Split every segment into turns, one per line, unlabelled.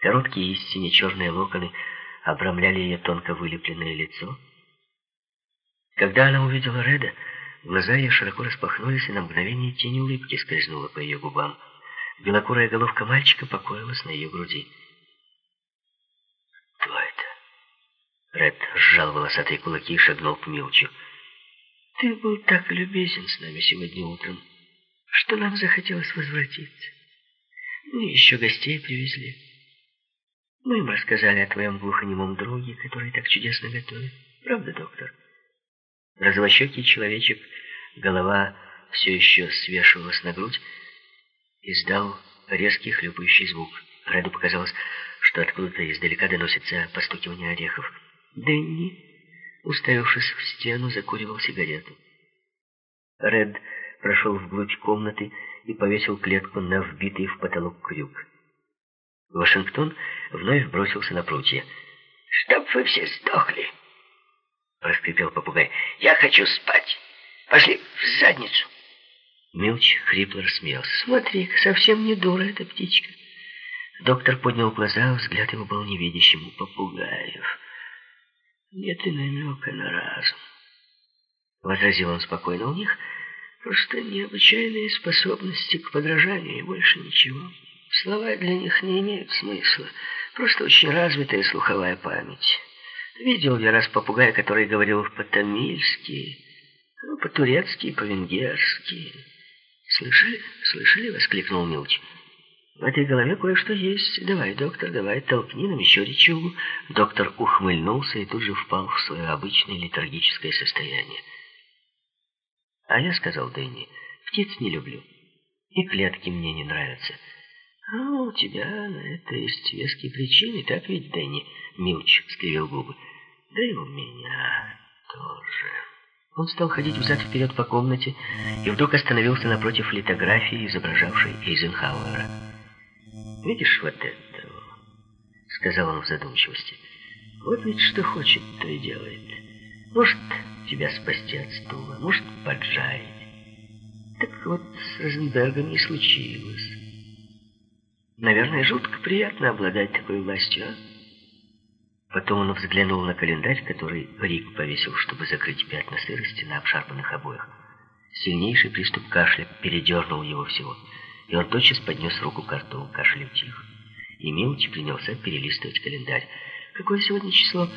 Короткие истине черные локоны обрамляли ее тонко вылепленное лицо. Когда она увидела Реда, глаза ее широко распахнулись, и на мгновение тень улыбки скользнула по ее губам. Белокурая головка мальчика покоилась на ее груди. «Кто это?» Ред сжал волосатые кулаки и шагнул к Милчу. «Ты был так любезен с нами сегодня утром, что нам захотелось возвратиться. Мы еще гостей привезли. Мы им рассказали о твоем глухонемом друге, который так чудесно готовит. Правда, доктор?» Развощекий человечек, голова все еще свешивалась на грудь, издал резкий хлюпающий звук. Реду показалось, что откуда-то издалека доносится постукивание орехов. Дэнни, уставившись в стену, закуривал сигарету. Ред прошел вглубь комнаты и повесил клетку на вбитый в потолок крюк. Вашингтон вновь бросился на прутья. «Чтоб вы все сдохли!» — раскрепел попугай. «Я хочу спать! Пошли в задницу!» Милч хрипло рассмеялся. «Смотри-ка, совсем не дура эта птичка!» Доктор поднял глаза, взгляд его был невидящим у попугаев. «Нет и намека на разум!» Возразил он спокойно. «У них просто необычайные способности к подражанию и больше ничего. Слова для них не имеют смысла. Просто очень развитая слуховая память». Видел я раз попугая, который говорил по-тамильски, ну, по-турецки, по-венгерски. «Слышали? Слышали?» — воскликнул Милч. «В этой голове кое-что есть. Давай, доктор, давай, толкни нам еще речугу». Доктор ухмыльнулся и тут же впал в свое обычное летаргическое состояние. «А я, — сказал Дэнни, — птиц не люблю. И клетки мне не нравятся». «А у тебя на это есть веские причины, так ведь, Дэнни?» Милч скривил губы. «Да и у меня тоже». Он стал ходить взад-вперед по комнате и вдруг остановился напротив литографии, изображавшей Эйзенхауэра. «Видишь вот это?» — сказал он в задумчивости. «Вот ведь что хочет, то и делает. Может, тебя спасти от стула, может, поджарить. Так вот с Розенбергом не случилось». Наверное, жутко приятно обладать такой властью, а? Потом он взглянул на календарь, который Рик повесил, чтобы закрыть пятна сырости на обшарпанных обоях. Сильнейший приступ кашля передернул его всего, и он тотчас поднес руку к рту, кашель утих. И Милчи принялся перелистывать календарь. «Какое сегодня число?»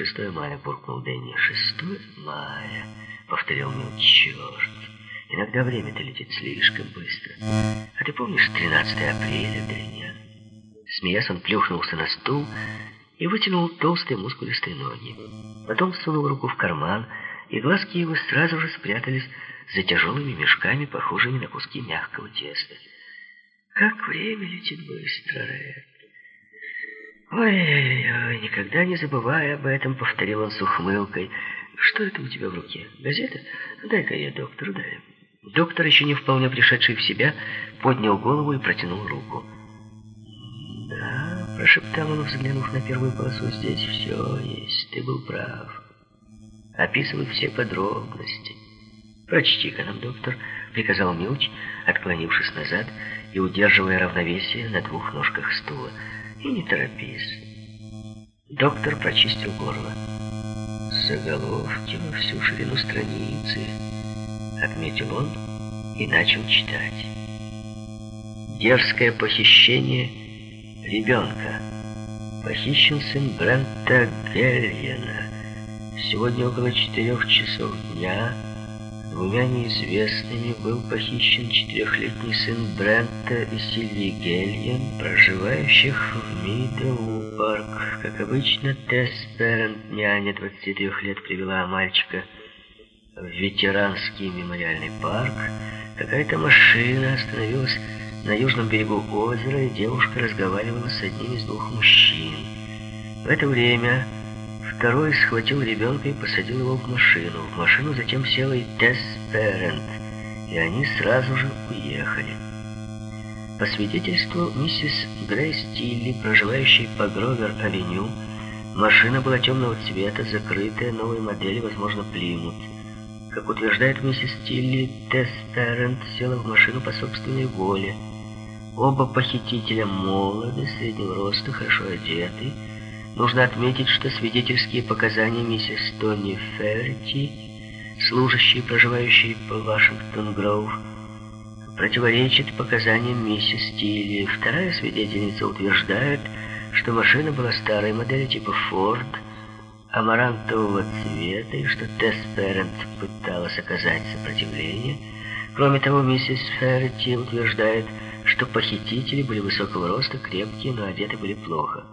«6 мая», — буркнул Дэнни. «6 мая», — повторил Милчи. «Черт!» Иногда время-то летит слишком быстро. Ты помнишь 13 апреля, Дэнни? Смеясь, он плюхнулся на стул и вытянул толстые мускулистые ноги. Потом сунул руку в карман, и глазки его сразу же спрятались за тяжелыми мешками, похожими на куски мягкого теста. Как время летит быстро, Ред. «Ой-ой-ой, никогда не забывай об этом», — повторил он с ухмылкой. «Что это у тебя в руке? Газета? Дай-ка я доктору дай». Доктор, еще не вполне пришедший в себя, поднял голову и протянул руку. «Да», — прошептал он, взглянув на первую полосу, — «здесь все есть, ты был прав. Описывай все подробности». «Прочти-ка нам, доктор», — приказал Милч, отклонившись назад и удерживая равновесие на двух ножках стула. «И не торопись». Доктор прочистил горло. Заголовки во всю ширину страницы отметил он и начал читать. Дерзкое похищение ребенка. Похищен сын Брента Гельена. Сегодня около четырех часов дня двумя неизвестными был похищен четырехлетний сын Брента и Сильви Гельен, проживающих в Мидоу парк. Как обычно, Тесс Перент, няня 23 лет, привела мальчика в ветеранский мемориальный парк, какая-то машина остановилась на южном берегу озера, и девушка разговаривала с одним из двух мужчин. В это время второй схватил ребенка и посадил его в машину. В машину затем села и Тесс Перент, и они сразу же уехали. По свидетельству миссис Грейс Тилли, проживающей по Гровер-авеню, машина была темного цвета, закрытая, новой модели, возможно, Плимут. Как утверждает миссис Тилли, Тесс Террент села в машину по собственной воле. Оба похитителя молоды, среднего роста, хорошо одеты. Нужно отметить, что свидетельские показания миссис Тони Ферти, служащие, проживающие по Вашингтон-Гроув, противоречат показаниям миссис Тилли. Вторая свидетельница утверждает, что машина была старой модели типа «Форд», амарантового цвета, и что Тесс Перрент пыталась оказать сопротивление. Кроме того, миссис Ферти утверждает, что похитители были высокого роста, крепкие, но одеты были плохо.